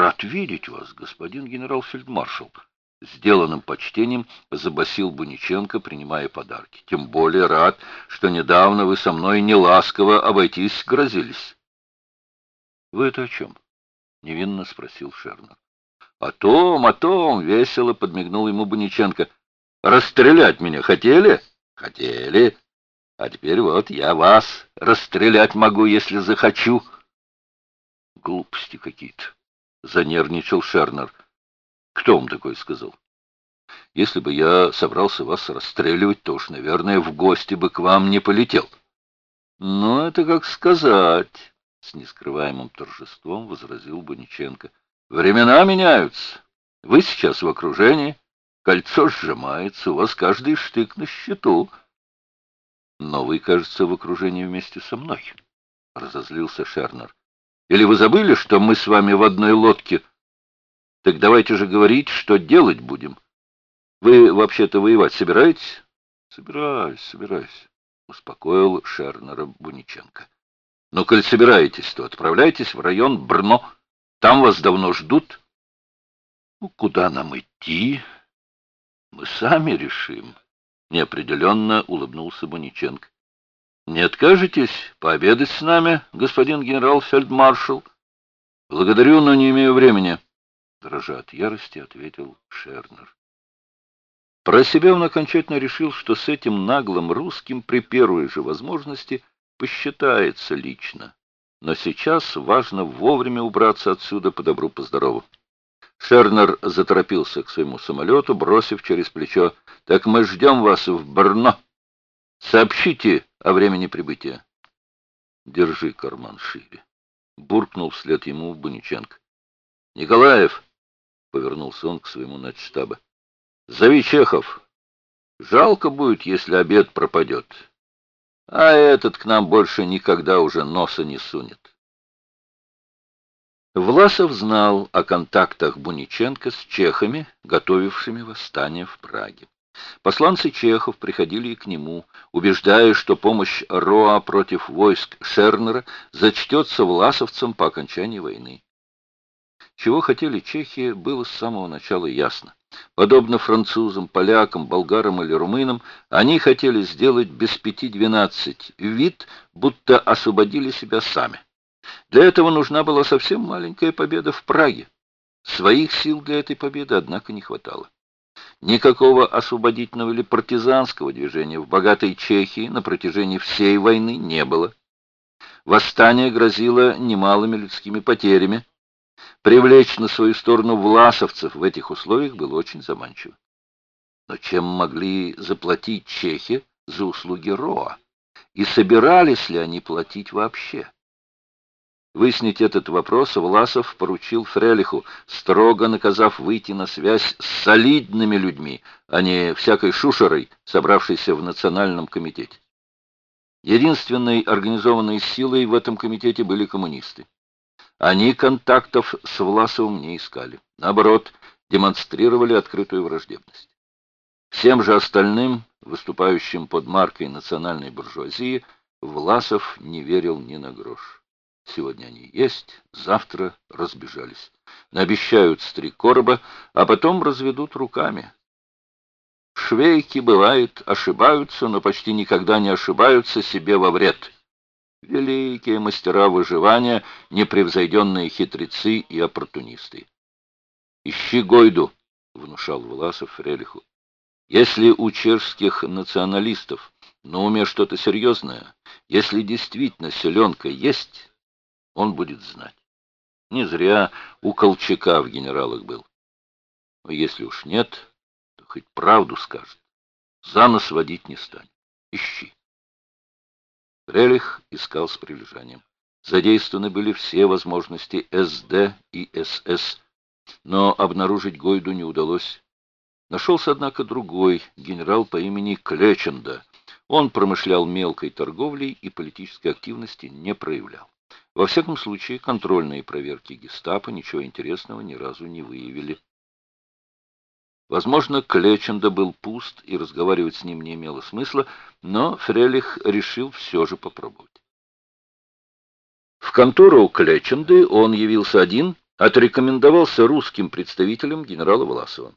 Рад видеть вас, господин генерал-фельдмаршал. Сделанным почтением забасил Буниченко, принимая подарки. Тем более рад, что недавно вы со мной неласково обойтись грозились. — Вы это о чем? — невинно спросил Шернер. — О том, о том, — весело подмигнул ему Буниченко. — Расстрелять меня хотели? — Хотели. А теперь вот я вас расстрелять могу, если захочу. — Глупости какие-то, — занервничал Шернер. Кто вам такое сказал? Если бы я собрался вас расстреливать, то уж, наверное, в гости бы к вам не полетел. Ну, это как сказать, с нескрываемым торжеством возразил Бониченко. Времена меняются. Вы сейчас в окружении, кольцо сжимается, у вас каждый штык на счету. Но вы, кажется, в окружении вместе со мной, разозлился Шернер. Или вы забыли, что мы с вами в одной лодке так давайте же говорить, что делать будем. Вы вообще-то воевать собираетесь? Собираюсь, собираюсь, успокоил Шернера Буниченко. Но коль собираетесь, то отправляйтесь в район Брно. Там вас давно ждут. Ну, куда нам идти? Мы сами решим. Неопределенно улыбнулся Буниченко. Не откажетесь пообедать с нами, господин генерал-фельдмаршал? Благодарю, но не имею времени дрожа от ярости, ответил Шернер. Про себя он окончательно решил, что с этим наглым русским при первой же возможности посчитается лично. Но сейчас важно вовремя убраться отсюда по добру, по здорову. Шернер заторопился к своему самолету, бросив через плечо. «Так мы ждем вас в Брно. Сообщите о времени прибытия». «Держи карман шире», — буркнул вслед ему Буниченко. «Николаев!» — повернулся он к своему начштаба. — Зови Чехов. Жалко будет, если обед пропадет. А этот к нам больше никогда уже носа не сунет. Власов знал о контактах Буниченко с чехами, готовившими восстание в Праге. Посланцы чехов приходили к нему, убеждая, что помощь Роа против войск Шернера зачтется власовцам по окончании войны. Чего хотели чехи, было с самого начала ясно. Подобно французам, полякам, болгарам или румынам, они хотели сделать без пяти двенадцать вид, будто освободили себя сами. Для этого нужна была совсем маленькая победа в Праге. Своих сил для этой победы, однако, не хватало. Никакого освободительного или партизанского движения в богатой Чехии на протяжении всей войны не было. Восстание грозило немалыми людскими потерями, Привлечь на свою сторону власовцев в этих условиях было очень заманчиво. Но чем могли заплатить чехи за услуги Роа? И собирались ли они платить вообще? Выяснить этот вопрос Власов поручил Фрелиху, строго наказав выйти на связь с солидными людьми, а не всякой шушерой, собравшейся в Национальном комитете. Единственной организованной силой в этом комитете были коммунисты. Они контактов с Власовым не искали. Наоборот, демонстрировали открытую враждебность. Всем же остальным, выступающим под маркой национальной буржуазии, Власов не верил ни на грош. Сегодня они есть, завтра разбежались. Наобещают с три короба, а потом разведут руками. Швейки, бывает, ошибаются, но почти никогда не ошибаются себе во вред. Великие мастера выживания, непревзойденные хитрецы и оппортунисты. «Ищи Гойду», — внушал Власов Фрелиху. «Если у чешских националистов на уме что-то серьезное, если действительно селенка есть, он будет знать. Не зря у Колчака в генералах был. А если уж нет, то хоть правду скажет. За нос водить не станет. Ищи. Релих искал с прилежанием. Задействованы были все возможности СД и СС, но обнаружить Гойду не удалось. Нашелся, однако, другой, генерал по имени Клеченда. Он промышлял мелкой торговлей и политической активности не проявлял. Во всяком случае, контрольные проверки гестапо ничего интересного ни разу не выявили. Возможно, Клеченда был пуст, и разговаривать с ним не имело смысла, но Фрелих решил все же попробовать. В контору Клеченды он явился один, отрекомендовался русским представителем генерала Власова.